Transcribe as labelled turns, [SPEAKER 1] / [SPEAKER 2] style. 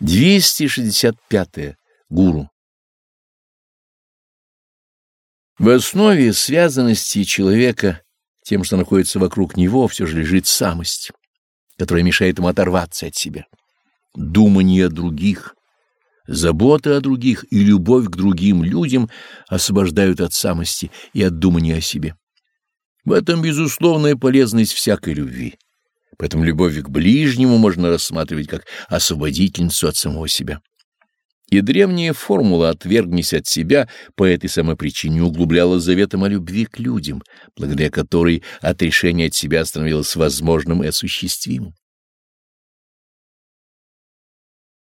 [SPEAKER 1] 265. -е. Гуру. В основе связанности человека тем, что находится вокруг него, все же лежит самость, которая мешает ему оторваться от себя. Думание о других, забота о других и любовь к другим людям освобождают от самости и от думания о себе. В этом безусловная полезность всякой любви. Поэтому любовь к ближнему можно рассматривать как освободительницу от самого себя. И древняя формула «отвергнись от себя» по этой самой причине углубляла заветом о любви к людям, благодаря которой отрешение от себя становилось возможным и осуществимым.